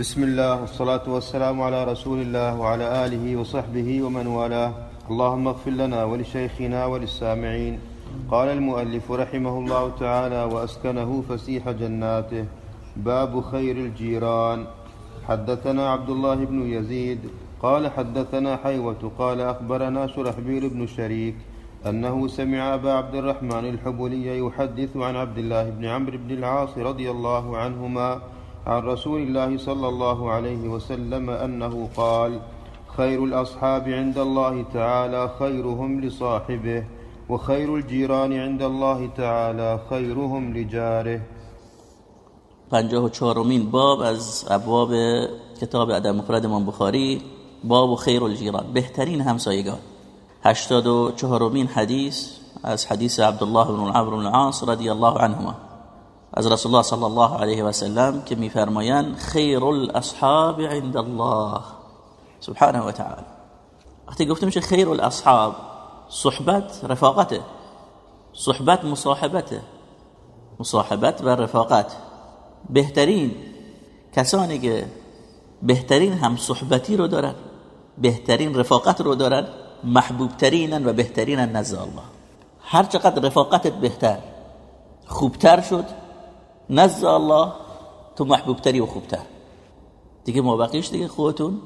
بسم الله والصلاة والسلام على رسول الله وعلى آله وصحبه ومن والاه. اللهم اغفر لنا ولشيخنا وللسامعين. قال المؤلف رحمه الله تعالى وأسكنه فسيح جناته. باب خير الجيران. حدثنا عبد الله بن يزيد قال حدثنا حيوة قال أخبرنا شرحبيل بن شريك أنه سمع أبا عبد الرحمن الحبلي يحدث عن عبد الله بن عمرو بن العاص رضي الله عنهما عن رسول الله صلى الله عليه وسلم أنه قال خير الأصحاب عند الله تعالى خيرهم لصاحبه وخير الجيران عند الله تعالى خيرهم لجاره. پنجاه و چهارمین باب از ابواب کتاب ادب مفرد امام بخاری باب خیر الجیران بهترین همسایگان. هشتاد و چهارمین حدیث از حدیث عبدالله بن عمرو بن العاص رضی الله عنهما. از رسول الله صلی الله علیه و سلم که میفرمایند خیر الاصحاب عند الله. سبحانه و تعالی. وقتی گفته میشه خیر الاصحاب صحبت رفاقته. صحبت مصاحبته. مصاحبت و رفاقت. بهترین کسانی که بهترین هم صحبتی رو دارن بهترین رفاقت رو دارن محبوب ترینن و بهترینن نزد الله. هر چقدر رفاقتت بهتر خوبتر شد نزد الله تو محبوبتری و خوبتر. دیگه ما بقیش دیگه خودتون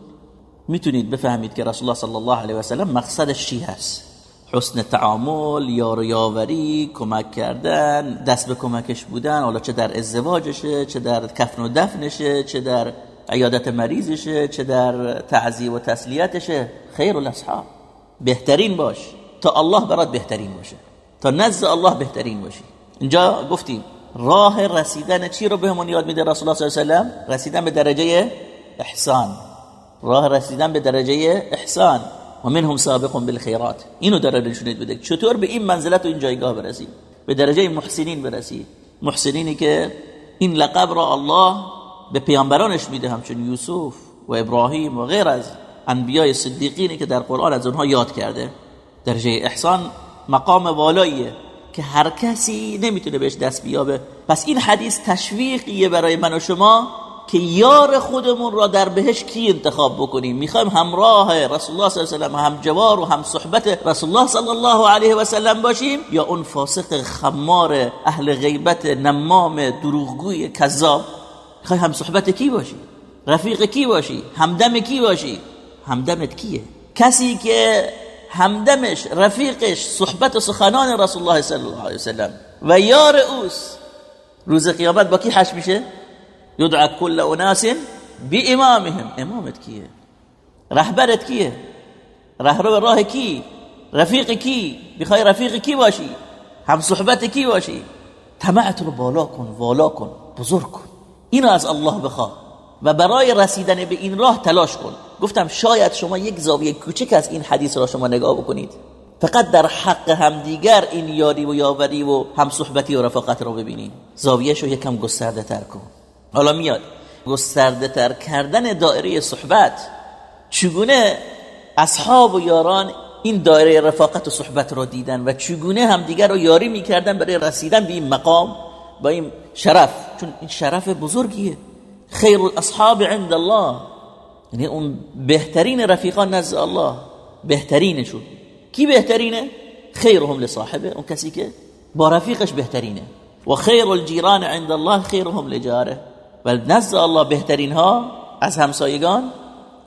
می‌تونید بفهمید که رسول الله صلی الله علیه و سلم مقصدش چی هست. حسن تعامل یار یاوری کمک کردن دست به کمکش بودن حالا چه در ازدواجشه چه در کفن و دفنشه چه در عیادت مریضشه چه در تعذیب و تسلیتشه. خیر الاصحاب. بهترین باش. تا الله برات بهترین باشه. تا نزد الله بهترین باشی. اینجا گفتیم راه رسیدن چی رو بهمون یاد میده رسول الله صلی الله علیه و رسیدن به درجه احسان. راه رسیدن به درجه احسان. و منهم سابق بالخیرات. اینو داره نشونت بده. چطور به این منزلت و این جایگاه برسی؟ به درجه محسنین برسی. محسنینی که این لقب را الله به پیامبرانش میده همچون یوسف و ابراهیم و غیر از انبیای صدیقینی که در قرآن از اونها یاد کرده. درجه احسان مقام والاییه. که هر کسی نمی‌تونه بهش دست بیابه. پس این حدیث تشویقیه برای من و شما که یار خودمون را در بهش کی انتخاب بکنیم؟ می‌خوایم همراه رسول الله صلی الله علیه و هم جوار و هم صحبت رسول الله صلی الله علیه و سلم باشیم یا اون فاسق خمار اهل غیبت نمام دروغگوی کذاب؟ می‌خوای هم صحبت کی باشی؟ رفیق کی باشی؟ همدم کی باشی؟ همدمت کیه؟ کسی که همدمش رفیقش صحبت و سخنان رسول الله صلی الله علیه وسلم. و یار اوس روز قیامت با کی حش میشه؟ یدعا کل اناس بی امامهم امامت کیه؟ رهبرت کیه؟ رهرو راه کی؟ رفیق کی؟ بخوای رفیق کی باشی؟ هم صحبت کی باشی؟ طمعت رو بالا کن والا کن بزرگ کن. اینو از الله بخواه. و برای رسیدن به این راه تلاش کن. گفتم شاید شما یک زاویه کوچک از این حدیث را شما نگاه بکنید. فقط در حق همدیگر این یاری و یاوری و هم صحبتی و رفاقت رو ببینید. زاویه شو یکم گسترده تر کن. حالا میاد. گسترده تر کردن دایره صحبت. چگونه اصحاب و یاران این دایره رفاقت و صحبت رو دیدن و چگونه همدیگر رو یاری می‌کردن برای رسیدن به این مقام با این شرف؟ چون این شرف بزرگیه. خیر الاصحاب عند الله. یعنی اون بهترین رفیقان نزد الله بهترینشون. کی بهترینه؟ خیرهم لصاحبه اون کسی که با رفیقش بهترینه. و خیر الجیران عند الله خیرهم لجاره. و نزد الله بهترین ها از همسایگان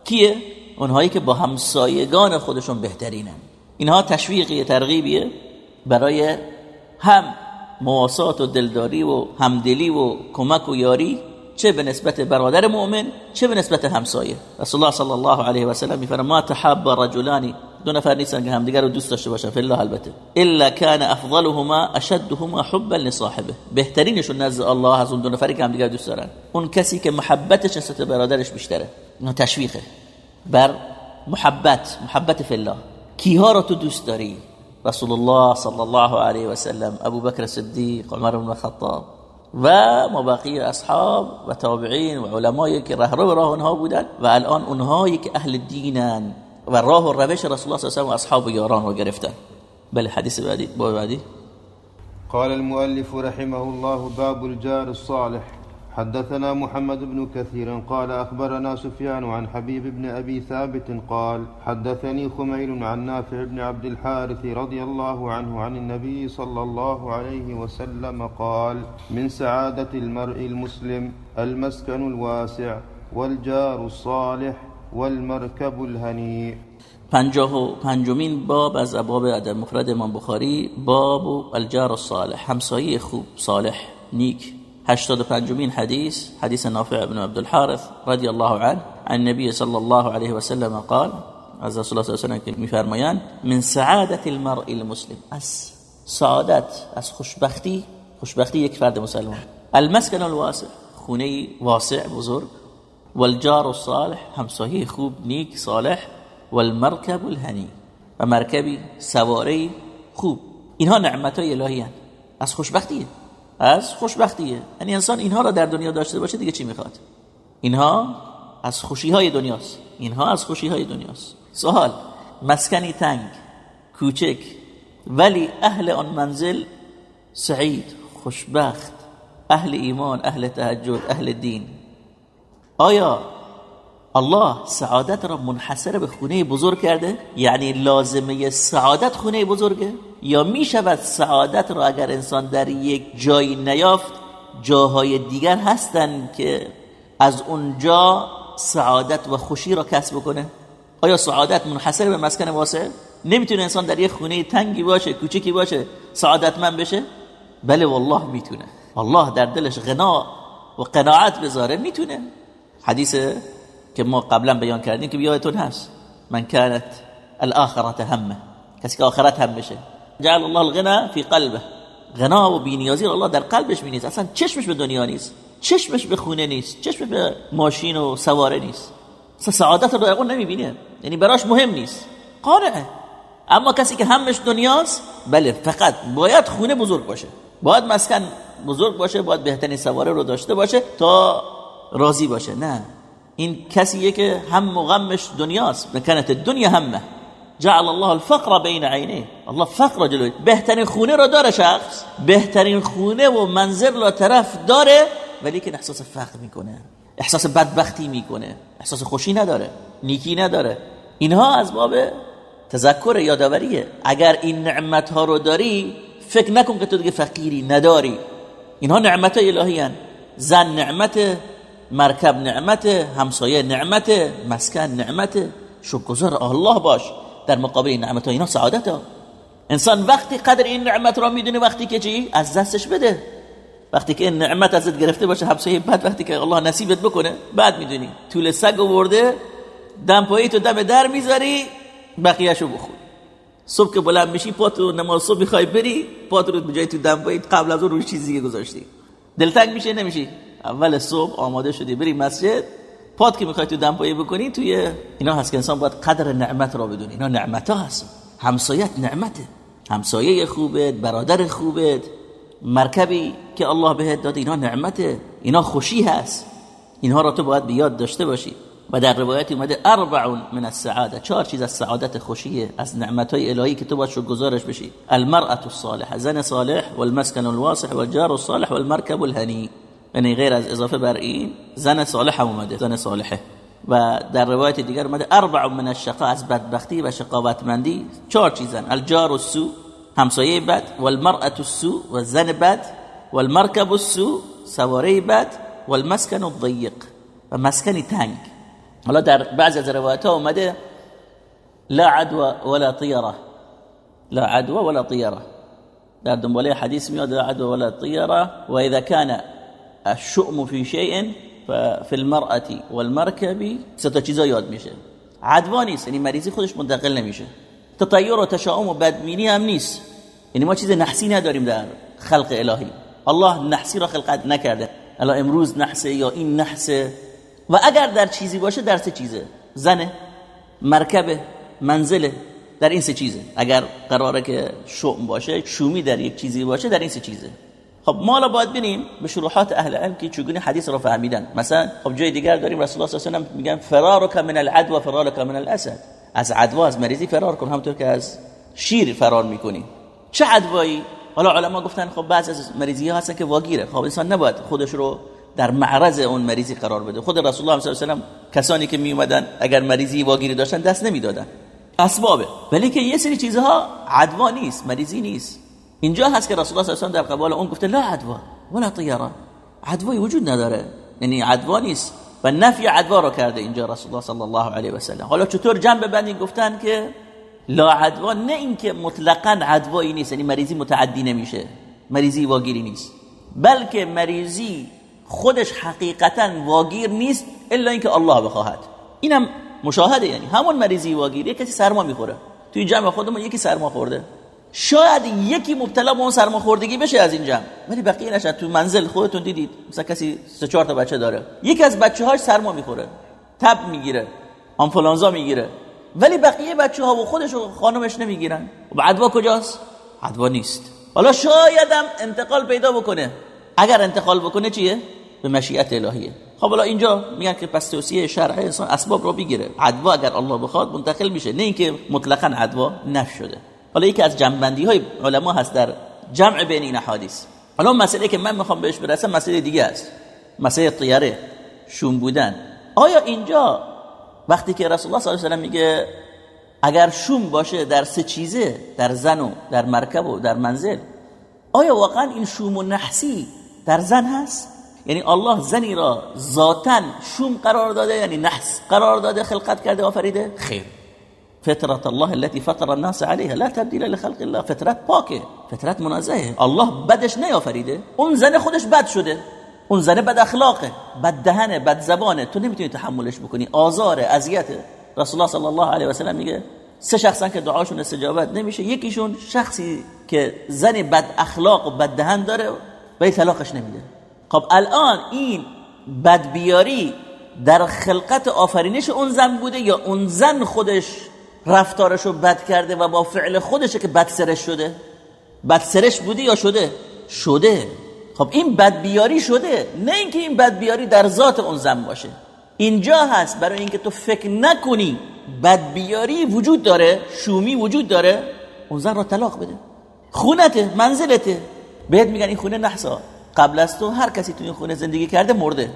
کیه؟ اونهایی که با همسایگان خودشون بهترینن. اینها تشویقی ترغیبیه برای هم مواسات و دلداری و همدلی و کمک و یاری چه به نسبت برادر مؤمن چه به نسبت همسایه. رسول الله صلی الله علیه و سلم ما تحب رجلان دو نفر نیستن که همدیگر رو دوست داشته باشن فی البته. الا كان افضلهما اشدهما حبا لصاحبه. بهترینشون نزد الله از اون دو نفری که همدیگر دوست دارن. اون کسی که محبتش نسبت برادرش بیشتره. اینو تشویقه. بر محبت محبت فی الله کیها رو تو دوست داری؟ رسول الله صلی الله علیه و سلم. ابو بکر صدیق عمر بن الخطاب و مباقی اصحاب و تابعین و علمایی که رهرو راه اونها بودن و الان اونهایی که أهل دینن و راه و روش رسول الله صلی الله علیه و اصحاب و یاران رو گرفتن. بله حدیث بعدی. با بعدی. قال المؤلف رحمه الله باب الجار الصالح. حدثنا محمد بن كثير قال أخبرنا سفيان عن حبيب بن أبي ثابت قال حدثني خميل عن نافع بن عبد الحارث رضي الله عنه عن النبي صلى الله عليه وسلم قال من سعادة المرء المسلم المسكن الواسع والجار الصالح والمركب الهنيء. پنجاه و پنجمین باب از ابواب ادب مفرد امام بخاری باب الجار الصالح همسایه خوب صالح نیک. هشتاد و پنجمین حدیث حدیث نافع بن عبد الحارث رضی الله عنه عن النبي صلى الله عليه وسلم قال رسول الله صلی الله علیه و من سعادت المرء المسلم از سعادت از خوشبختی خوشبختی یک فرد مسلمان. المسكن الواسع خونه واسع بزرگ. والجار الصالح همسایه خوب نیک صالح. والمركب الهنی و مرکبی سواری خوب. اینها نعمت های الهی هن. از خوشبختیه از خوشبختیه. یعنی انسان اینها را در دنیا داشته باشه دیگه چی می‌خواد؟ اینها از خوشی های دنیاست. اینها از خوشی های دنیاست. سوال مسکنی تنگ کوچک ولی اهل آن منزل سعید خوشبخت اهل ایمان اهل تهجد اهل دین. آیا الله سعادت را منحصر به خونه بزرگ کرده؟ یعنی لازمه سعادت خونه بزرگه یا می شود سعادت را اگر انسان در یک جایی نیافت جاهای دیگر هستند که از اونجا سعادت و خوشی را کسب کنه آیا سعادت منحصر به مسکن واسع؟ نمی‌تونه انسان در یک خونه تنگی باشه کوچکی باشه سعادتمند بشه؟ بله والله می‌تونه. الله در دلش غنا و قناعت بذاره می‌تونه. حدیث که ما قبلا بیان کردیم که بیایتون هست. من كانت الاخرت همه. کسی که آخرت هم بشه. جعل الله الغنا فی قلبه. غنا و بینیازی الله در قلبش می نیست اصلا چشمش به دنیا نیست. چشمش به خونه نیست. چشمش به ماشین و سواره نیست. اصلا سعادت رو نمی نمی‌بینه. یعنی براش مهم نیست. قانعه اما کسی که همش دنیاست بله فقط باید خونه بزرگ باشه. باید مسکن بزرگ باشه باید بهترین سواره رو داشته باشه تا راضی باشه. نه. این کسیه که هم غمش دنیاست مکنت دنیا همه. جعل الله الفقر بین عینه. الله فقر جلوی. بهترین خونه رو داره شخص بهترین خونه و منزل رو طرف داره ولی که احساس فقر می‌کنه. احساس بدبختی می‌کنه. احساس خوشی نداره نیکی نداره. اینها از باب تذکر یادآوریه. اگر این نعمت ها رو داری فکر نکن که تو دیگه فقیری نداری. اینها نعمت الهی هن. زن نعمت مرکب نعمت همسایه نعمت مسکن نعمت شکرگزار الله باش. در مقابل این نعمت ها اینا سعادت ها انسان وقتی قدر این نعمت را می‌دونه وقتی که چی؟ از دستش بده. وقتی که این نعمت ازت گرفته باشه همسایه بعد وقتی که الله نصیبت بکنه بعد می‌دونی. طول سگ آورده دم تو دم در می‌ذاری بقیهشو بخور. صبح که بلند میشی پاتو نماز صبح می‌خوای بری پاتو رو بجای تو دم قبل از اون روش چیزی گذاشتی. دلتنگ میشه؟ نمیشی اول صبح آماده شدی بری مسجد پات که می‌خوای تو دمپایی بکنی توی اینا هست که انسان باید قدر نعمت را بدونی. اینا نعمت ها هست. همسایت نعمته. همسایه خوبت برادر خوبت مرکبی که الله بهت داده اینا نعمته. اینا خوشی هست. اینها را تو باید بیاد داشته باشی. و در روایتی اومده اربع من السعاده. چهار چیز از سعادت خوشیه از نعمت های الهی که تو باید گزارش بشی. المرأة الصالحه زن صالح. والمسكن الواسع والجار الصالح. والمركب الهنی. یعنی غیر از اضافه بر این زن صالح هم اومده زن صالحه. و در روایت دیگر اومده أربع من الشقا از بدبختی و شقاوتمندی چهار چیزن الجار السو همسایه بد والمرأة السو و زن بد والمركب السو سواره بد والمسكن الضيق و مسکنی تنگ. حالا در بعض از روایت ها اومده لا عدوى ولا طیره لا عدوى ولا طیره در دنباله حدیث میاد لا عدوى ولا طیره و اذا كان الشؤم في شيء ففي المرأة والمركب ستا چیزا یاد میشه. عدوا نیست یعنی خودش منتقل نمیشه. تطیر و تشاؤم و بدبینی هم نیست. یعنی ما چیز نحسی نداریم در خلق الهی. الله نحسی را خلقت نکرده. الان امروز نحسه یا این نحسه. و اگر در چیزی باشه در سه چیزه. زنه مرکبه منزله در این سه چیزه. اگر قراره که شؤم باشه شومی در یک چیزی باشه در این سه چیزه. خب ما لا باید بینیم به شروحات اهل علم که چگونه حدیث رو فهمیدن. مثلا خب جای دیگر داریم رسول الله صلی الله علیه و میگن فرارک من العدو فرارک من الاسد. از عدوا از مریضی فرار کن. همونطور که از شیر فرار می‌کنی. چه عدوایی؟ حالا علما گفتن خب بعض از مریضی ها هستن که واگیره. خب انسان نباید خودش رو در معرض اون مریضی قرار بده. خود رسول الله صلی الله علیه و کسانی که می اومدن اگر مریضی واگیری داشتن دست نمی‌دادن. اسبابه. ولی که یه سری چیزها عدوا نیست مریضی نیست. اینجا هست که رسول الله صلی الله علیه و در قبال اون گفته لا عدوا ولا طیاره عدوایی وجود نداره. یعنی عدوا نیست و نفی عدوا رو کرده اینجا رسول الله صلی الله علیه و سلم. حالا چطور جنب ببندین گفتن که لا عدوا؟ نه اینکه مطلقا عدوایی نیست یعنی مریضی متعدی نمیشه مریضی واگیری نیست. بلکه مریضی خودش حقیقتا واگیر نیست الا اینکه الله بخواهد. اینم مشاهده یعنی همون مریضی واگیری کسی سرما می‌خوره. توی جمع خودمون یکی سرما خورده. شاید یکی مبتلا به اون سرماخوردگی بشه از این جمع ولی بقیه نشد. تو منزل خودتون دیدید. مثلا کسی سه چهار تا بچه داره. یکی از بچه هاش سرما می‌خوره. تب می‌گیره. آنفولانزا می‌گیره. ولی بقیه بچه ها و خودش و خانمش نمی‌گیرن. و عدوا کجاست؟ عدوا نیست. حالا شایدم انتقال پیدا بکنه. اگر انتقال بکنه چیه؟ به مشیت الهیه. خب حالا اینجا میگن که پس توصیه شرع انسان اسباب رو بگیره. عدوا اگر الله بخواد منتقل میشه. نه اینکه مطلقا عدوا نف شده حالا یکی از جنبندی های علما هست در جمع بین این احادیث. حالا مسئله که من می‌خوام بهش برسم مسئله دیگه است. مسئله طیاره شوم بودن. آیا اینجا وقتی که رسول الله صلی الله علیه و میگه اگر شوم باشه در سه چیزه در زن و در مرکب و در منزل آیا واقعا این شوم و نحسی در زن هست؟ یعنی الله زنی را ذاتا شوم قرار داده یعنی نحس قرار داده خلقت کرده آفریده؟ خیر. فطرت الله التي فطر الناس عليها. لا تبديل لخلق الله. فطرت پاکه. فطرت منزهه. الله بدش نیافریده. اون زن خودش بد شده. اون زن بد اخلاقه. بد دهنه بد زبانه. تو نمی‌تونی تحملش بکنی. آزار اذیته. رسول الله صلی الله علیه و سلم میگه سه شخصن که دعاشون استجابت نمیشه. یکیشون شخصی که زن بد اخلاق و بد دهن داره و طلاقش نمیده. خب الان این بدبیاری در خلقت آفرینش اون زن بوده یا اون زن خودش رفتارشو بد کرده و با فعل خودشه که بد سرش شده. بد سرش بوده یا شده؟ شده. خب این بدبیاری شده. نه اینکه این بدبیاری در ذات اون زن باشه. اینجا هست برای اینکه تو فکر نکنی بدبیاری وجود داره شومی وجود داره اون زن را طلاق بده. خونته منزلته. بهت میگن این خونه نحسا. قبل از تو هر کسی تو این خونه زندگی کرده مرده.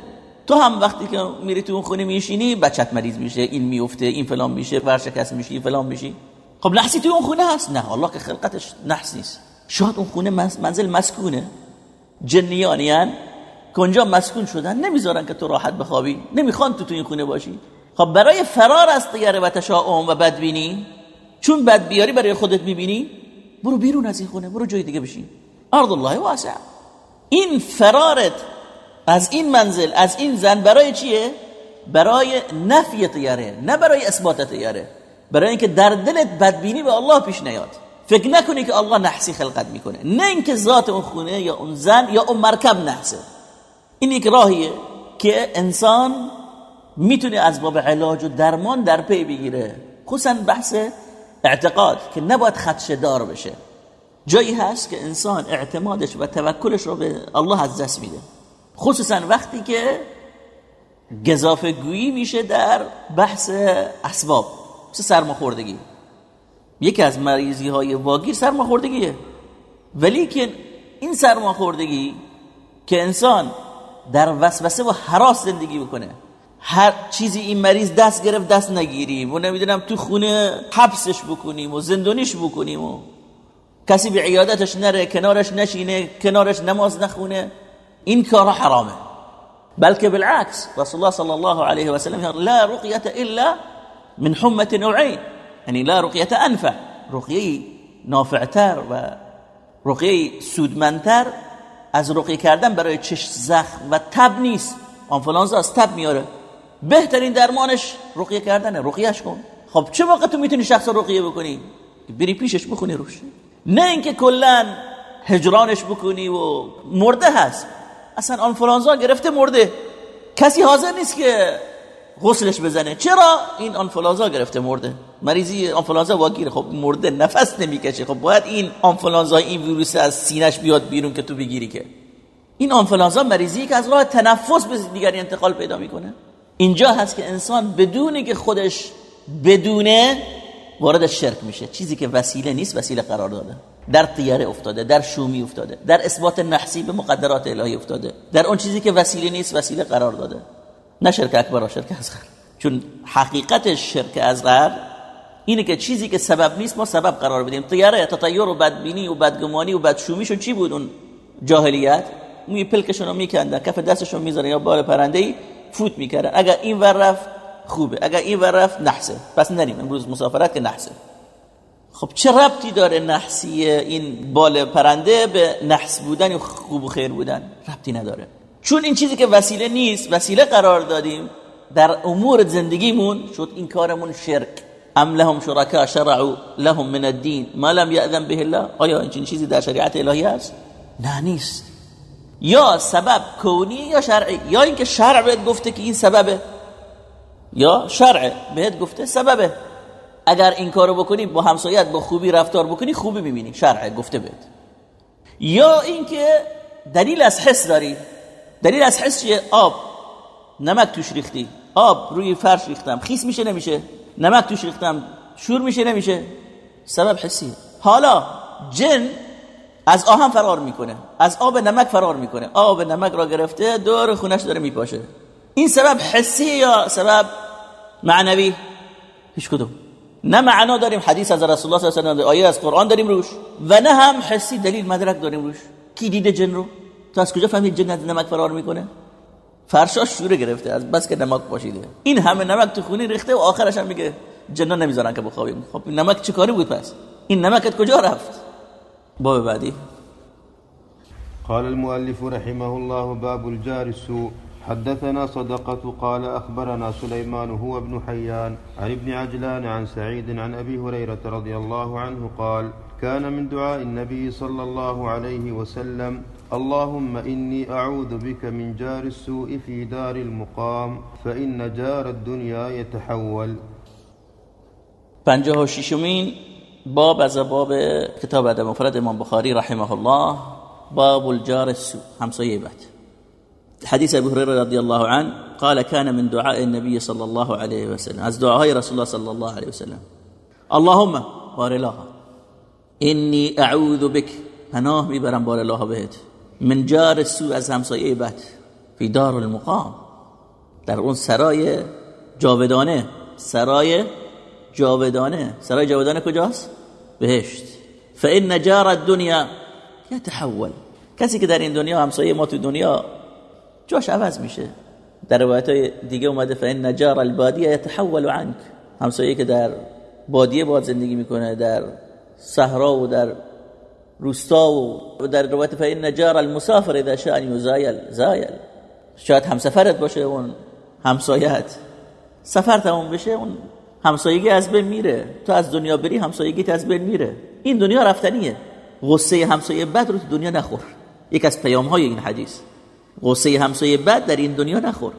تو هم وقتی که میری تو اون خونه میشینی بچت مریض میشه این میفته این فلان میشه ورشکست میشی فلان میشی. خب نحسی تو اون خونه هست؟ نه الله که خلقتش نحس نیست. شاید اون خونه منزل مسکونه. جنیانیان که اونجا مسکون شدن نمی‌ذارن که تو راحت بخوابی. نمی‌خوان تو تو این خونه باشی. خب برای فرار از طیاره و تشاؤم و بدبینی چون بدبیاری برای خودت می‌بینی برو بیرون از این خونه برو جای دیگه بشین. ارض الله واسع. این فرارت از این منزل از این زن برای چیه؟ برای نفی طیاره نه برای اثبات طیاره برای اینکه در دلت بدبینی به الله پیش نیاد. فکر نکنی که الله نحسی خلقت می‌کنه. نه اینکه ذات اون خونه یا اون زن یا اون مرکب نحسه. این یک راهیه که انسان می‌تونه از باب علاج و درمان در پی بگیره. خصوصا بحث اعتقاد که نباید خدشه دار بشه. جایی هست که انسان اعتمادش و توکلش رو به الله از دست میده. خصوصا وقتی که گذافه گویی میشه در بحث اسباب مثل سرماخوردگی. یکی از مریضی های واگیر سرماخوردگیه. ولی که این سرماخوردگی که انسان در وسوسه و حراس زندگی بکنه هر چیزی این مریض دست گرفت دست نگیریم و نمی‌دونم تو خونه حبسش بکنیم و زندونیش بکنیم و کسی به عیادتش نره کنارش نشینه کنارش نماز نخونه. این کار حرامه بلکه بالعکس رسول الله صلی الله علیه و سلم لا رقیه الا من حمه نوعین یعنی لا رقیه انفع رقیه نافعتر و رقیه سودمندتر از رقیه کردن برای چش زخم و تب نیست. آنفولانزا از تب میاره. بهترین درمانش رقیه کردنه رقیهش کن. خب چه موقع تو می‌تونی شخص رقیه بکنی؟ بری پیشش بخونی روش. نه اینکه کلا هجرانش بکنی و مرده هست. اصلا آنفولانزا گرفته مرده. کسی حاضر نیست که غسلش بزنه. چرا این آنفولانزا گرفته مرده؟ مریضی آنفولانزا واگیر خب مرده نفس نمی‌کشه. خب باید این آنفولانزا این ویروس از سینش بیاد بیرون که تو بگیری که. این آنفولانزا مریضی که از راه تنفس به دیگری انتقال پیدا می‌کنه. اینجا هست که انسان بدونی که خودش بدونه وارد شرک میشه. چیزی که وسیله نیست وسیله قرار داده. در طیاره افتاده در شومی افتاده در اثبات نحسی به مقدرات الهی افتاده. در اون چیزی که وسیله نیست وسیله قرار داده. نه شرک اکبر و شرک اصغر. چون حقیقت شرک اصغر اینه که چیزی که سبب نیست ما سبب قرار بدیم. طیاره تطیر و بدبینی و بدگمانی و بدشومیشون چی بود اون جاهلیت؟ موی پلکشون رو میکندن کف دستشون می‌ذارن یا بال پرنده ای فوت می‌کردن. اگر این ور رفت خوبه. اگر این ور رفت نحسه. پس نریم. امروز مسافرت که نحسه. خب چه ربطی داره نحسی این بال پرنده به نحس بودن و خوب و خیر بودن؟ ربطی نداره. چون این چیزی که وسیله نیست وسیله قرار دادیم در امور زندگیمون شد این کارمون شرک. ام لهم شرکا شرعوا لهم من الدین. ما لم یأذن به الله. آیا این چیزی در شریعت الهی هست؟ نه نیست. یا سبب کونی یا شرعی. یا اینکه شرع بهت گفته که این سببه. یا شرع. بهت گفته سببه. اگر این کارو بکنی با همسایت با خوبی رفتار بکنی خوبی می‌بینی. شرع گفته بهت. یا اینکه دلیل از حس داری. دلیل از حس چیه؟ آب. نمک توش ریختی. آب روی فرش ریختم. خیس میشه نمیشه. نمک توش ریختم. شور میشه نمیشه. سبب حسی حالا جن از آهن فرار می‌کنه. از آب نمک فرار می‌کنه. آب نمک را گرفته دور خونش داره میپاشه. این سبب حسی یا سبب معنوی هیچ کدوم نه معنا داریم حدیث از رسول الله صلی الله علیه و آیه از قرآن داریم روش. و نه هم حسی دلیل مدرک داریم روش. کی دیده جن رو؟ تو از کجا فهمید جن از نمک فرار می‌کنه؟ فرشاش شوره گرفته از بس که نمک پاشیده. این همه نمک تو خونی ریخته و آخرش هم میگه جنا نمی‌ذارن که بخوابیم. خب نمک چه کاری بود پس؟ این نمکت کجا رفت؟ باب بعدی. قال المؤلف رحمه الله باب الجار حدثنا صدقة قال أخبرنا سليمان هو ابن حيان عن ابن عجلان عن سعيد عن أبي هريرة رضي الله عنه قال كان من دعاء النبي صلى الله عليه وسلم اللهم إني أعوذ بك من جار السوء في دار المقام فإن جار الدنيا يتحول. پنجاه و باب از باب کتاب ادب مفرد امام بخاری رحمه الله باب الجار السوء همسایه بد. حديث أبي هريرة رضي الله عنه قال كان من دعاء النبي صلى الله عليه وسلم. از دعاء رسول الله صلى الله عليه وسلم. اللهم بار الله. إني أعوذ بك. پناه می‌برم بار الله بهت. من جار السوء از همسایه في دار المقام. در اون سرای جاودانه. سرای جاودانه. سرای جاودانه کجاست؟ بهشت. فإن جار الدنيا. يتحول کسی که در این دنیا ما تو دنیا جاش عوض میشه. در روایت های دیگه اومده فإن نجار البادیه يتحول عنك. همسایه که در بادیه باد زندگی می‌کنه در صحرا و در روستا و در روایت فإن نجار المسافر اذا شاء يزايل. زایل شاید همسفرت باشه اون همسایت سفر تموم بشه اون همسایگی از بین میره. تو از دنیا بری همسایگی از بین میره. این دنیا رفتنیه. غصه همسایه بد رو تو دنیا نخور. یک از پیام های این حدیث. غصه همسایه بد در این دنیا نخور.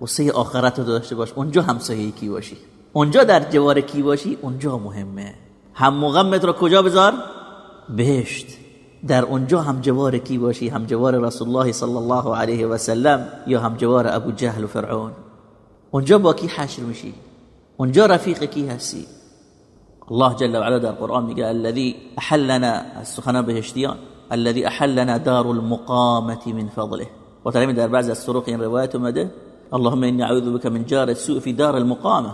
غصه آخرت رو داشته باش. اونجا همسایه کی باشی؟ اونجا در جوار کی باشی؟ اونجا مهمه. هم مغمت رو کجا بذار؟ بهشت. در اونجا هم جوار کی باشی؟ هم جوار رسول الله صلی الله علیه و سلم یا هم جوار ابو جهل و فرعون؟ اونجا با کی حشر میشی؟ اونجا رفیق کی هستی؟ الله جل وعلا در قرآن میگه الذي احلنا از سخنا بهشتیان الذي احلنا دار المقامه من فضله. و در بعض از طرق این روایت اومده اللهم اني اعوذ بك من جار السوء في دار المقامه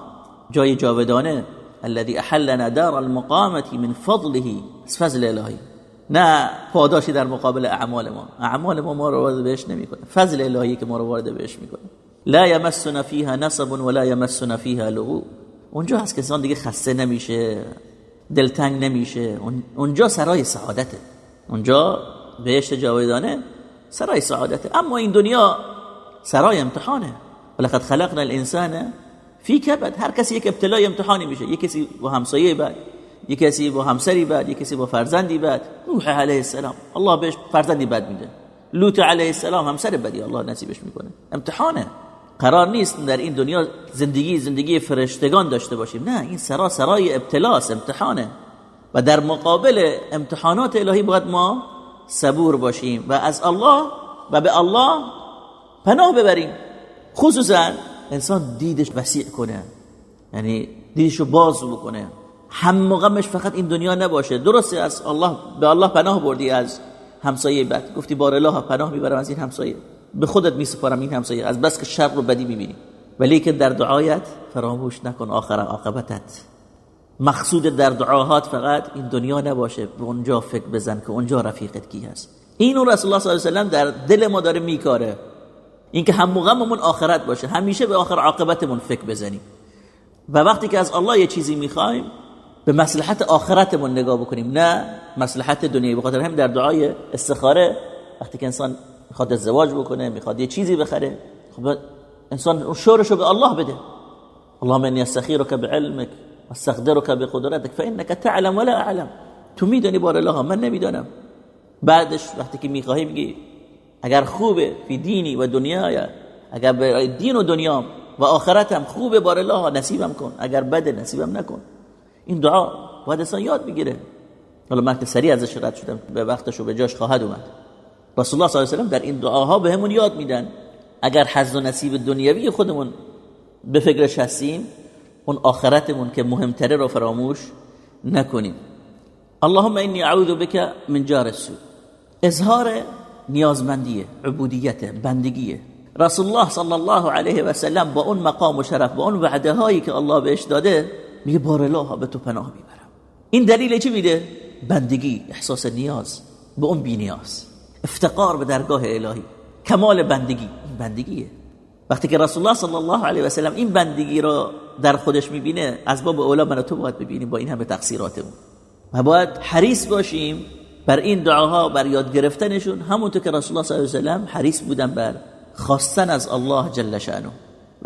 جای جاودانه. الذي احلنا دار المقامه من فضله. فضل الهی نه پاداشی در مقابل اعمال ما. اعمال ما ما رو وارد بهش نمی‌کنه. فضل الهی که ما رو وارد بهش می‌کنه. لا يمسنا فيها نصب ولا يمسنا فيها لغو. اونجا هست که انسان دیگه خسته نمیشه دلتنگ نمیشه. اونجا سرای سعادته. اونجا بهشت جاودانه سرای سعادته. اما این دنیا سرای امتحانه. ولقد خلقنا الانسان فی کبد. هر کسی یک ابتلای امتحانی میشه. یک کسی با همسایه بعد یک کسی با همسری بعد یک کسی با فرزندی بعد. نوح علیه السلام. الله بهش فرزندی بد میده. لوط علیه السلام همسر بدی. الله نصیبش می‌کنه. امتحانه. قرار نیست در این دنیا زندگی زندگی فرشتگان داشته باشیم. نه این سرا سرای ابتلاس امتحانه. و در مقابل امتحانات الهی باید ما صبور باشیم و از الله و به الله پناه ببریم. خصوصا انسان دیدش وسیع کنه. یعنی دیدش رو باز بکنه هم غمش فقط این دنیا نباشه. درسته از الله به الله پناه بردی از همسایه بد. گفتی بار الله پناه می‌برم از این همسایه. به خودت میسپارم این همسایه. از بس که شر رو بدی می‌بینی. ولی که در دعایت فراموش نکن آخر عاقبتت. مقصود در دعاهات فقط این دنیا نباشه به اونجا فکر بزن که اونجا رفیقت کی هست. اینو رسول الله صلی الله علیه و در دل ما داره میکاره. اینکه هم غممون آخرت باشه. همیشه به آخر عاقبتمون فکر بزنیم. و وقتی که از الله یه چیزی می‌خوایم به مصلحت آخرتمون نگاه بکنیم. نه مصلحت دنیایی بخاطر هم در دعای استخاره وقتی که انسان می‌خواد ازدواج بکنه می‌خواد یه چیزی بخره خب انسان شورشو به الله بده. اللهم اني استخيرك بعلمك واستقدرك بقدرتك فانك تعلم ولا اعلم تو می‌دونی بار الله من نمی‌دونم بعدش وقتی که می‌خواهی میگی اگر خوبه فی دینی و دنیای اگر به دین و دنیام و آخرتم خوبه بار الله نصیبم کن. اگر بده نصیبم نکن. این دعا باید انسان یاد بگیره. حالا من سریع ازش رد شدم به وقتش و به جاش خواهد اومد. رسول الله صلی الله علیه و در این دعاها بهمون یاد میدن. اگر حظ و نصیب دنیوی خودمون به فکرش هستیم اون آخرتمون که مهمتره رو فراموش نکنیم. اللهم اینی اعوذ بک من جار السوء. اظهار نیازمندیه عبودیت بندگیه رسول الله صلی الله علیه و سلم با اون مقام و شرف با اون وعده هایی که الله بهش داده میگه بار الله به تو پناه می‌برم. این دلیل چی میده؟ بندگی احساس نیاز به اون بی نیاز. افتقار به درگاه الهی. کمال بندگی. بندگیه. وقتی که رسول الله صلی الله علیه و سلم این بندگی را در خودش می‌بینه از باب اولا من تو باید ببینیم با این همه تقصیراتمون. و باید حریص باشیم بر این دعاها بر یاد گرفتنشون. همونطور که رسول الله صلی الله علیه و سلم حریص بودن بر خواستن از الله جل شانه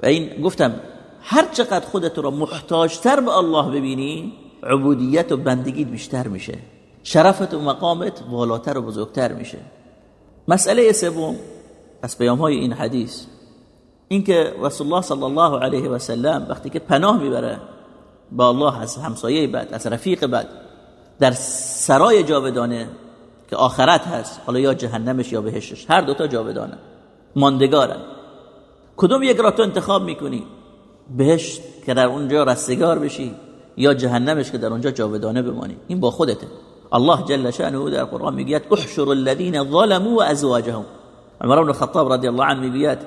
و این گفتم هر چقدر خودت رو محتاجتر به الله ببینی عبودیت و بندگیت بیشتر میشه. شرفت و مقامت والاتر و بزرگتر میشه. مسئله سوم از پیام های این حدیث. اینکه رسول الله صلی الله علیه و سلم وقتی که پناه می‌بره با الله از همسایه بد از رفیق بد در سرای جاودانه که آخرت هست حالا یا جهنمش یا بهشتش هر دوتا جاودانه ماندگارن. کدوم یک را تو انتخاب می‌کنی؟ بهشت که در اونجا رستگار بشی یا جهنمش که در اونجا جاودانه بمانی؟ این با خودته. الله جل شانه در قرآن میگه احشر الذين ظلموا وازواجهم عمر بن الخطاب رضی الله عنه میگه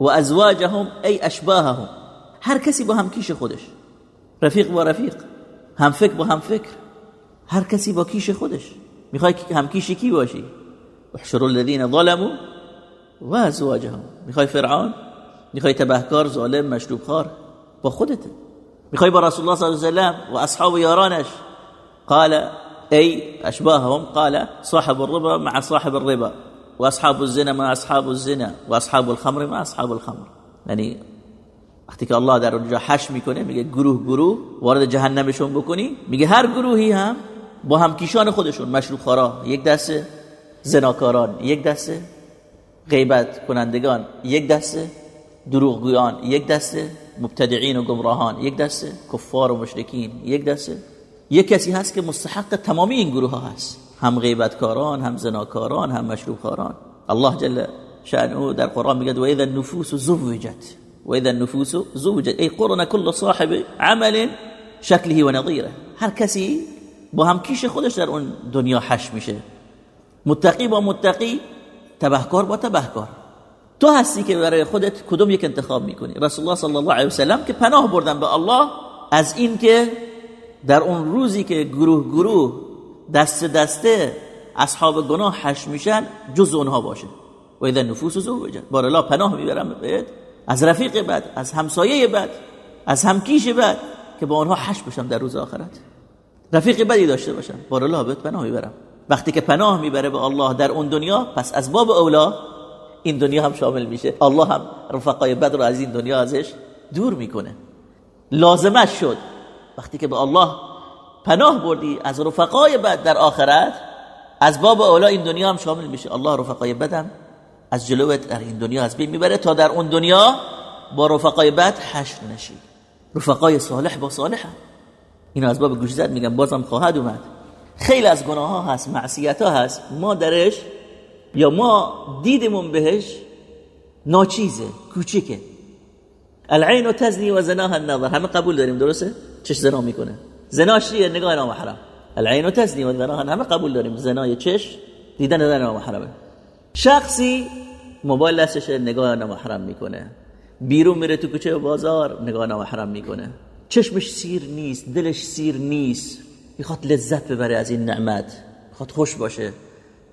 و ازواجهم ای أشباههم. هر کسی با هم کیش خودش. رفیق با رفیق. هم فکر با هم فکر. هر کسی با کیش خودش. میخوای هم کیش کی باشی؟ احشر الذين ظلموا و ازواجهم میخوای فرعون؟ میخوای تبهکار ظالم مشروب خار با خودته میخوای با رسول الله صلی الله علیه و سلم و اصحاب یارانش؟ قال ای اشباههم قال صاحب الربا مع صاحب الربا. واصحاب الزنا مع اصحاب الزنا واصحاب الخمر مع اصحاب الخمر. یعنی وقتی که الله در اونجا حش می‌کنه میگه گروه گروه وارد جهنمشون بکنی. میگه هر گروهی هم با هم کیشان خودشون مشروب خارا یک دسته زناکاران یک دسته غیبت کنندگان یک دسته دروغگویان یک دسته مبتدعین و گمراهان یک دسته کفار و مشرکین یک دسته. یک کسی هست که مستحق تمامی این گروه ها هست. هم غیبتکاران هم زناکاران هم مشروبخاران الله جل شأنه در قرآن میگه و اذا النفوس زوجت و اذا النفوس زوجت. ای قرن كل صاحب عمل شکله و نظیره. هر کسی با هم کیش خودش در اون دنیا حش میشه. متقی با متقی تبهکار با تبهکار. تو هستی که برای خودت کدوم یک انتخاب می‌کنی؟ رسول الله صلی الله علیه و سلم که پناه بردن به الله از این که در اون روزی که گروه گروه دست دسته اصحاب گناه حش میشن جز اونها باشه. و اذا نفوس زوجت. بار الله پناه می‌برم بهت. از رفیق بد از همسایه بد از همکیش بد که با اونها حش بشم در روز آخرت. رفیق بدی داشته باشم. بار الله بهت پناه می‌برم. وقتی که پناه می‌بره به الله در اون دنیا پس از باب اولا این دنیا هم شامل میشه. الله هم رفقای بد رو از این دنیا ازش دور می‌کنه. لازمش شد. وقتی که به الله پناه بردی از رفقای بد در آخرت از باب اولا این دنیا هم شامل میشه. الله رفقای بدم از جلوت در این دنیا از بین می‌بره تا در اون دنیا با رفقای بد حشر نشی. رفقای صالح با صالح هم. اینو از باب گوش میگم بازم خواهد اومد. خیلی از گناه ها هست معصیت ها هست. ما درش یا ما دیدمون بهش ناچیزه کوچیکه. العین و تزنی و زناها النظر. همه قبول داریم درسته؟ چش زنا می‌کنه؟ زناش چیه نگاه نامحرم. العین و تزنی و همه قبول داریم. زنای چش دیدن نام نامحرمه. شخصی موبایل دستش نگاه نامحرم می‌کنه. بیرون میره تو کوچه بازار نگاه نامحرم می‌کنه. چشمش سیر نیست دلش سیر نیست. می‌خواد لذت ببره از این نعمت. می‌خواد خوش باشه.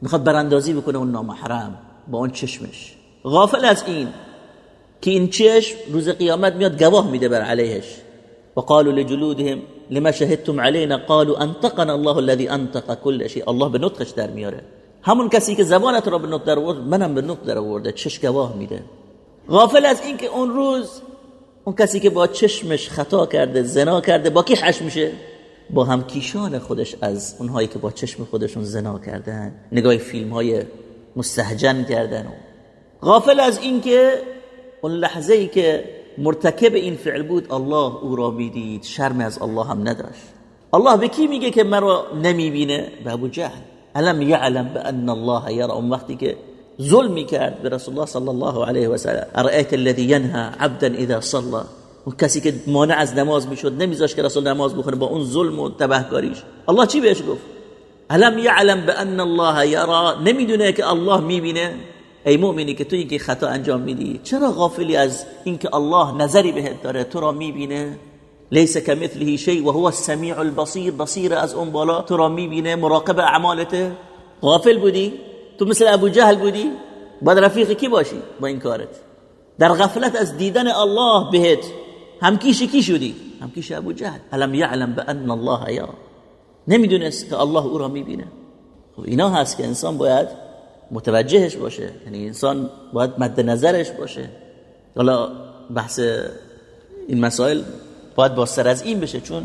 می‌خواد براندازی بکنه اون نامحرم با اون چشمش. غافل از این که این چشم روز قیامت میاد گواه میده بر علیهش. و قالوا لجلودهم لما شهدتم علينا؟ قالوا انطقنا الله الذي انطق كل شيء. الله به نطقش در میاره. همون کسی که زبانت را به نطق در آورد منم به نطق در آورده. چش گواه میده. غافل از این که اون روز اون کسی که با چشمش خطا کرده زنا کرده با کی حش میشه؟ با هم کیشان خودش از اونهایی که با چشم خودشون زنا کردن. نگاه فیلم های مستهجن کردن. غافل از این که اون لحظه ای که مرتکب این فعل بود الله او را می‌دید شرم از الله هم نداشت. الله به کی میگه که مرا نمی‌بینه؟ به ابو جهل. الم یعلم بان الله یرا؟ اون وقتی که ظلمی کرد به رسول الله صلی الله علیه و سلم. ارایت الذی ینها عبدا اذا صلى اون کسی که مانع از نماز می‌شد نمیذاش که رسول نماز بخونه با اون ظلم و تبهکاریش. الله چی بهش گفت؟ الم یعلم بان الله یرا؟ نمی‌دونه که الله می‌بینه؟ ای مؤمنی که تو اینکه خطا انجام میدی چرا غافلی از اینکه الله نظری بهت داره؟ تو را می‌بینه؟ لیس کمثله شیء و هو السمیع البصیر بصیر از اون بالا تو را می‌بینه مراقب اعمالته. غافل بودی؟ تو مثل ابو جهل بودی؟ باید رفیق کی باشی با این کارت؟ در غفلت از دیدن الله بهت همکیش کی شدی؟ همکیش ابو جهل. الم یعلم بان الله یا؟ نمی‌دونست که الله او را می‌بینه. خب اینا هست که انسان باید متوجهش باشه. یعنی انسان باید مد نظرش باشه. حالا بحث این مسائل باید با سر از این بشه چون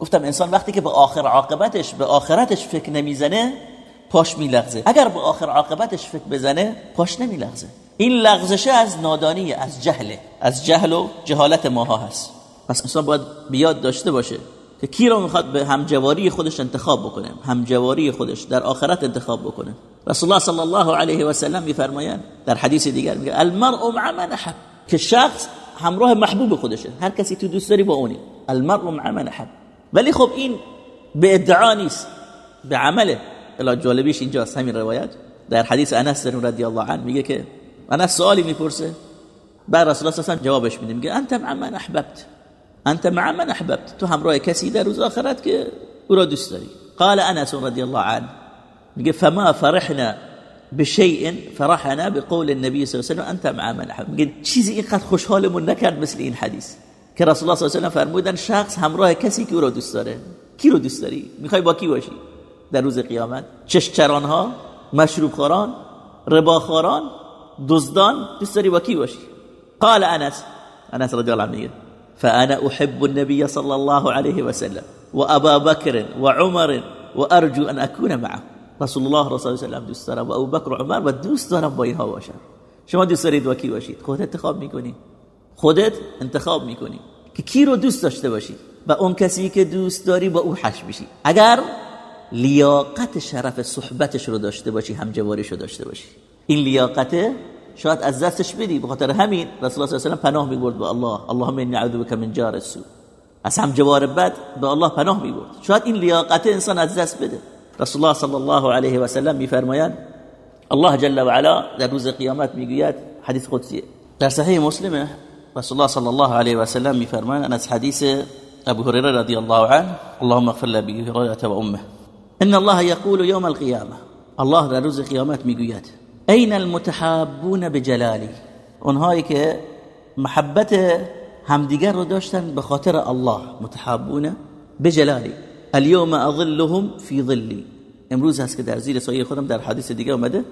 گفتم انسان وقتی که به آخر عاقبتش به آخرتش فکر نمی‌زنه پاش میلغزه. اگر به آخر عاقبتش فکر بزنه پاش نمیلغزه. این لغزشه از نادانی از جهله. از جهل و جهالت ماها هست. پس انسان باید بیاد داشته باشه. که کی رو می‌خواد به همجواری خودش انتخاب بکنه همجواری خودش در آخرت انتخاب بکنه. رسول الله صلی الله علیه و سلم میفرمایند در حدیث دیگر میگه المرء مع من احب. که شخص همراه محبوب خودشه هر کسی تو دوست داری با اونی. المرء مع من احب. ولی خب این به ادعا نیست به عمله. الا جالبیش اینجاست همین روایت. در حدیث انس رضی الله عنه میگه که انس سوالی می‌پرسه بعد رسول الله صلی الله جوابش میده میگه انت مع من احببت. انت مع من احببت تو همراه کسی در روز آخرت که او را دوست داری. قال انس رضی الله عنه. میگه فما فرحنا بشيء فرحنا بقول النبي صلی الله علیه و انت مع من احب میگه چیزی اینقدر خوشحالمون نکرد مثل این حدیث. که رسول الله صلی الله علیه و فرمودن شخص همراه کسی که او را دوست داره. کی رو دوست داری؟ می‌خوای با کی باشی؟ در روز قیامت. چشچران ها مشروب خوران رباخوران دزدان دوست داری با کی باشی؟ قال انس انس رضی الله عنه فانا احب النبي صلى الله عليه وسلم وابا بكر وعمر وارجو ان اكون معه. رسول الله رسول الله دوست دارم و ابوبکر و عمر و دوست دارم با اینها باشم. شما دوست دارید با کی باشید؟ خودت انتخاب می‌کنی. خودت انتخاب می‌کنی که کی رو دوست داشته باشی و اون کسی که دوست داری با او حش بشی. اگر لیاقت شرف صحبتش رو داشته باشی هم جواریش رو داشته باشی. این لیاقت شاید از دستش بدی به خاطر همین رسول الله صلی الله علیه و پناه می‌برد به الله. اللهم انی اعوذ بک من جار السوء. از هم جوار بد به الله پناه می‌برد. شاید این لیاقت انسان از دست بده. رسول الله صلی الله علیه و سلم میفرمایند الله جل و علا در روز قیامت می‌گوید حدیث قدسی در صحیح مسلم رسول الله صلی الله علیه و سلم میفرمایند از حدیث ابو هريره رضی الله عنه اللهم اغفر لابي و امه ان الله يقول يوم القيامه الله در روز قیامت می‌گوید این المتحابون بجلالی اونهایی که محبت همدیگر رو داشتن به خاطر الله متحابون بجلالی اليوم اظلهم فی ظلی امروز هست که در زیر سایه خودم در حدیث دیگه اومده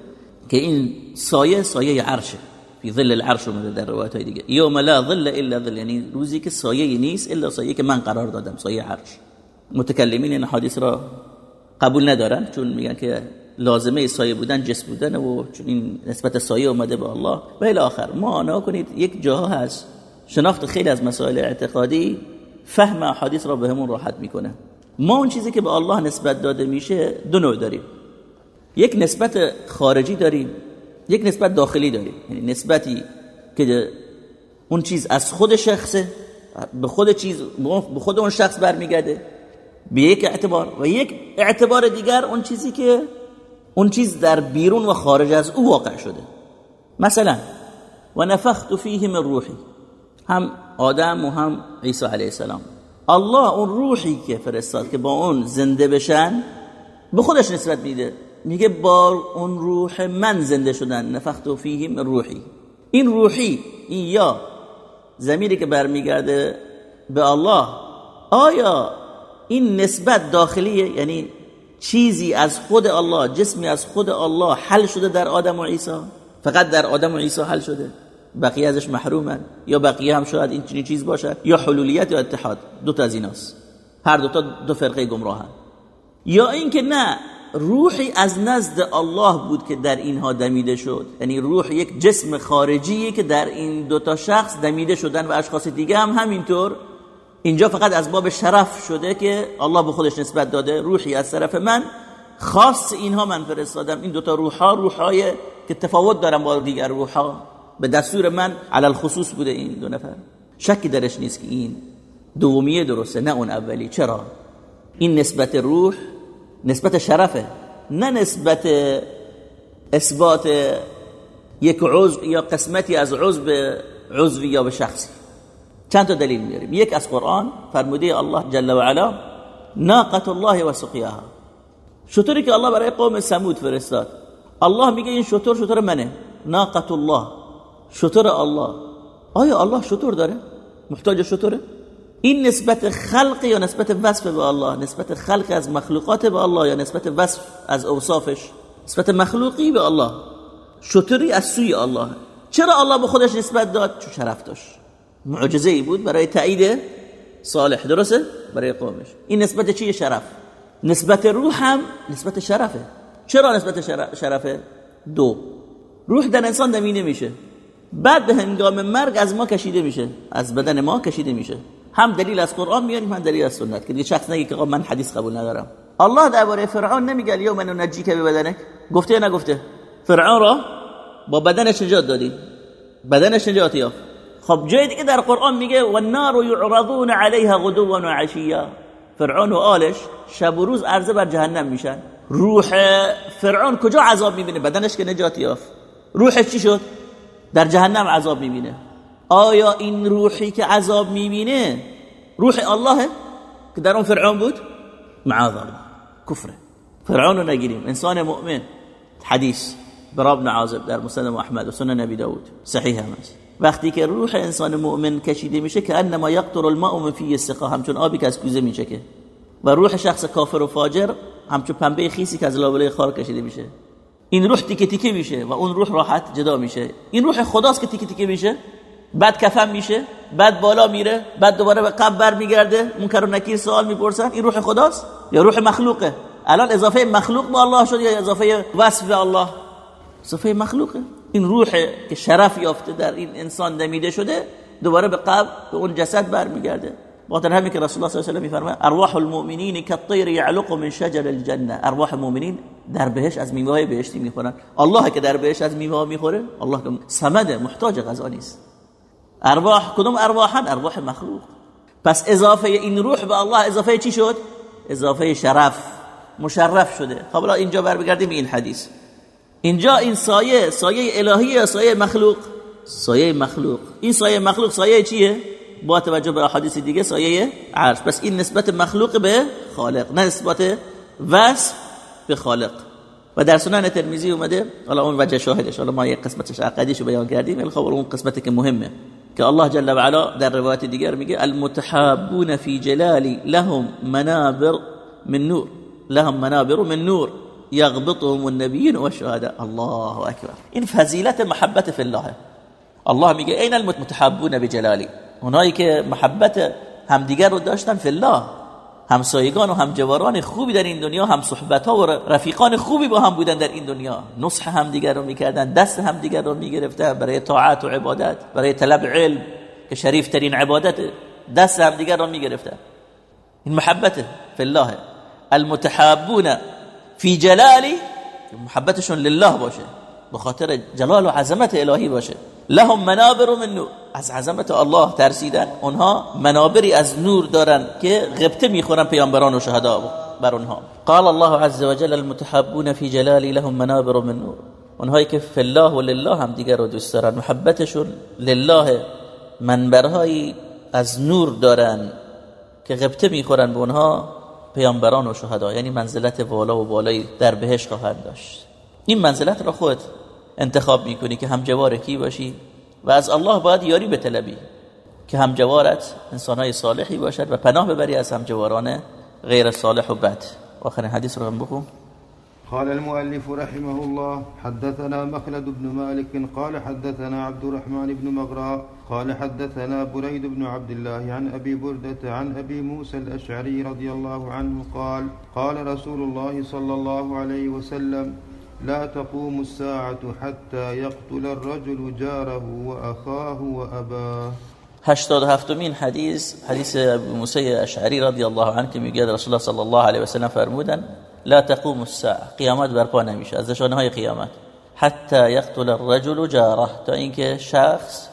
که این سایه سایه عرشه. فی ظل العرش اومده در روایت های دیگه. یوم لا ظل الا ظل یعنی روزی که سایه نیست الا سایه که من قرار دادم سایه عرش. متکلمین این حدیث را قبول ندارن چون میگن که لازمه سایه بودن جسم بودن و چون این نسبت سایه اومده به الله. و الی آخر. ما آنها کنید یک جاها هست. شناخت خیلی از مسائل اعتقادی فهم حدیث را بهمون راحت می‌کنه. ما اون چیزی که به الله نسبت داده میشه دو نوع داریم. یک نسبت خارجی داریم یک نسبت داخلی داریم. یعنی نسبتی که اون چیز از خود شخصه به خود چیز به خود اون شخص برمیگرده. به یک اعتبار. و یک اعتبار دیگر اون چیزی که اون چیز در بیرون و خارج از او واقع شده. مثلا و نفخت فیه من روحی. هم آدم و هم عیسی علیه السلام. الله اون روحی که فرستاد که با اون زنده بشن به خودش نسبت میده. میگه با اون روح من زنده شدن. نفخت فیه من روحی. این روحی این یا زمیری که برمیگرده به الله آیا این نسبت داخلیه؟ یعنی چیزی از خود الله جسمی از خود الله حل شده در آدم و عیسی؟ فقط در آدم و عیسی حل شده. بقیه ازش محرومن. یا بقیه هم شاید این چنین چیز باشه یا حلولیت یا اتحاد. دو تا از ایناست. هر دو تا دو فرقه گمراهن. یا اینکه نه روحی از نزد الله بود که در اینها دمیده شد. یعنی روح یک جسم خارجی که در این دو تا شخص دمیده شدن و اشخاص دیگه هم همینطور. اینجا فقط از باب شرف شده که الله به خودش نسبت داده روحی از طرف من. خاص اینها من فرستادم. این دوتا روح ها روح های که تفاوت دارن با دیگر روح ها به دستور من علل خصوص بوده این دو نفر. شکی درش نیست که این دومیه درسته نه اون اولی. چرا؟ این نسبت روح نسبت شرفه نه نسبت اثبات یک عضو یا قسمتی از عضو به عضوی یا به شخصی. چند تا دلیل میاریم. یک از قرآن فرموده الله جل و علا ناقت الله و سقیاها. شطوری که الله برای قوم سمود فرستاد. الله میگه این شطور شطور منه. ناقت الله. شطور الله. آیا الله شطور داره؟ محتاج شطوره این نسبت خلق یا نسبت وصف به الله؟ نسبت خلق از مخلوقات به الله یا نسبت وصف از اوصافش؟ نسبت مخلوقی به الله. شطوری از سوی الله. چرا الله به خودش نسبت داد؟ چون شرف داشت. معجزه ای بود برای تایید صالح درسته؟ برای قومش. این نسبت چیه شرف؟ نسبت روح هم نسبت شرفه. چرا نسبت شرفه؟ دو. روح در انسان دمینه میشه. بعد به هنگام مرگ از ما کشیده میشه. از بدن ما کشیده میشه. هم دلیل از قرآن میاریم هم دلیل از سنت. که دیگه شخص نگه که من حدیث قبول ندارم. الله درباره فرعون نمیگه یوم ننجی که به بدنک؟ گفته یا نگفته؟ فرعون را با بدنش نجات دادی. بدنش نجات یافت. خب جای دیگه در قرآن میگه و النار یعرضون علیها غدوا و عشیا فرعون و آلش شب و روز عرضه بر جهنم میشن. روح فرعون کجا عذاب می‌بینه؟ بدنش که نجات یافت. روحش چی شد؟ در جهنم عذاب می‌بینه. آیا این روحی که عذاب می‌بینه روح الله که در اون فرعون بود؟ معاذ الله. کفره. فرعون نگیریم. انسان مؤمن. حدیث. براب بن عازب در مسند احمد و سنن نبی داود. صحیح هم است. وقتی که روح انسان مؤمن کشیده میشه که انما یقطر الماء فی السقا همچون آبی که از کوزه میچکه و روح شخص کافر و فاجر همچون پنبه خیسی که از لابلای خار کشیده میشه. این روح تیکه تیکه میشه و اون روح راحت جدا میشه. این روح خداست که تیکه تیکه میشه. بعد کفن میشه بعد بالا میره بعد دوباره به قبر برمیگرده منکر و نکیر سوال می‌پرسن این روح خداست؟ یا روح مخلوقه؟ الان اضافه مخلوق به الله شد یا اضافه وصف به الله؟ اضافه مخلوقه. این روح که شرف یافته در این انسان دمیده شده دوباره به قبر به اون جسد برمیگرده. بخاطر همین که رسول الله صلی الله علیه و میفرماید ارواح المؤمنین كالطير يعلق من شجر الجنه ارواح مؤمنین در بهش از میوه بهشتی می‌خورن. الله که در بهش از میوه می‌خوره الله که صمد محتاج غذا نیست. ارواح کدوم ارواحن؟ ارواح مخلوق. پس اضافه این روح به الله اضافه چی شد؟ اضافه شرف. مشرف شده. خب اینجا بر بگردیم این حدیث. اینجا این سایه سایه الهی یا سایه مخلوق؟ سایه مخلوق. این سایه مخلوق سایه چیه؟ با توجه به احادیث دیگه سایه عرش پس این نسبت مخلوق به خالق نه نسبت وصف به خالق. و در سنن ترمیزی اومده حالا اون وجه شاهدش. حالا ما یک قسمتش عقدیشو بیان کردیم. ولی خب اون قسمتی که مهمه که الله جل و علا در روایت دیگر میگه المتحابون فی جلالی لهم منابر من نور. لهم منابر من نور. یغبطهم النبیین و الشهداء الله اکبر این فضیلت محبت فی الله. الله میگه این المتحابون بجلالی. اونایی که محبت همدیگر رو داشتن فی الله. همسایگان و همجواران خوبی در این دنیا هم صحبت ها و رفیقان خوبی با هم بودن در این دنیا. نصح همدیگر رو می‌کردن دست همدیگر رو می‌گرفتن برای طاعت و عبادت برای طلب علم که شریف ترین عبادت دست همدیگر رو می‌گرفتن. این محبت فی الله. المتحابون فی جلالی محبتشون لله باشه به خاطر جلال و عظمت الهی باشه. لهم منابر من نور. از عظمت الله ترسیدن اونها منابری از نور دارن که غبطه می‌خورن پیامبران و شهدا بر اونها. قال الله عز وجل المتحبون في جلالی لهم منابر من نور. اونهایی که فی الله و لله هم دیگر رو دوست دارن محبتشون لله منبرهایی از نور دارن که غبطه می‌خورن به اونها. پیامبران و شهدا یعنی منزلت والا و بالایی در بهش خواهند داشت. این منزلت را خود انتخاب می‌کنی که همجوار کی باشی و از الله باید یاری بطلبی که همجوارت انسانهای صالحی باشد و پناه ببری از همجواران غیر صالح و بد. آخرین حدیث رو هم بخون. قال المؤلف رحمه الله حدثنا مخلد بن مالك قال حدثنا عبد الرحمن بن مغرى قال حدثنا بريد بن عبد الله عن أبي بردة عن أبي موسى الأشعري رضي الله عنه قال قال رسول الله صلى الله عليه وسلم لا تقوم الساعة حتى يقتل الرجل جاره وأخاه وأباه. هشتاد هفتمین حدیث حدیث موسی اشعری رضی الله عنه که میگه رسول الله صلی الله علیه و سلم فرمودن لا تقوم الساعه قیامت برپا نمیشه. از نشانه های قیامت. حتی یقتل الرجل جاره. تا اینکه شخص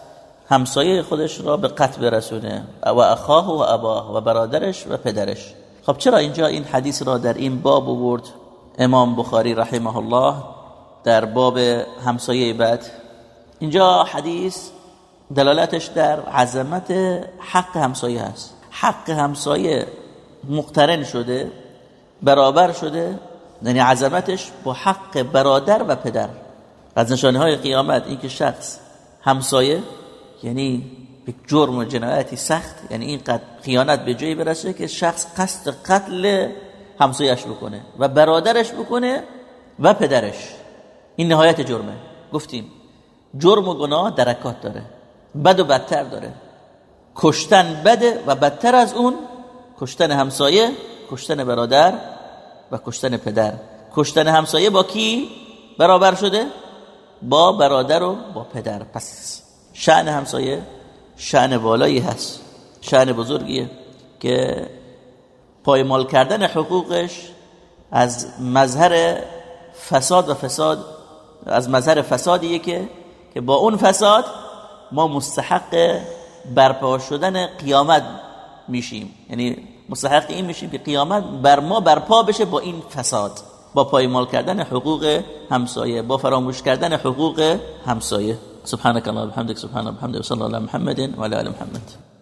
همسایه خودش را به قتل برسونه. و اخاه و اباه و برادرش و پدرش. خب چرا اینجا این حدیث را در این باب آورد؟ امام بخاری رحمه الله در باب همسایه بد اینجا حدیث دلالتش در عظمت حق همسایه هست حق همسایه مقترن شده. برابر شده یعنی عظمتش با حق برادر و پدر. از نشانه های قیامت اینکه شخص همسایه یعنی به جرم و جنایتی سخت یعنی این خیانت به جایی برسه که شخص قصد قتل همسایش بکنه و برادرش بکنه و پدرش. این نهایت جرمه. گفتیم جرم و گناه درکات داره بد و بدتر داره. کشتن بده و بدتر از اون کشتن همسایه کشتن برادر و کشتن پدر. کشتن همسایه با کی برابر شده؟ با برادر و با پدر. پس شعن همسایه شعن بالایی هست. شعن بزرگیه که پایمال کردن حقوقش از مظهر فساد و فساد از مظهر فسادیه که که با اون فساد ما مستحق برپا شدن قیامت میشیم. یعنی مستحق این میشیم که قیامت بر ما برپا بشه با این فساد با پایمال کردن حقوق همسایه با فراموش کردن حقوق همسایه سبحانك اللهم وبحمدك سبحان الله وبحمده وصلى الله على محمد وعلى ال محمد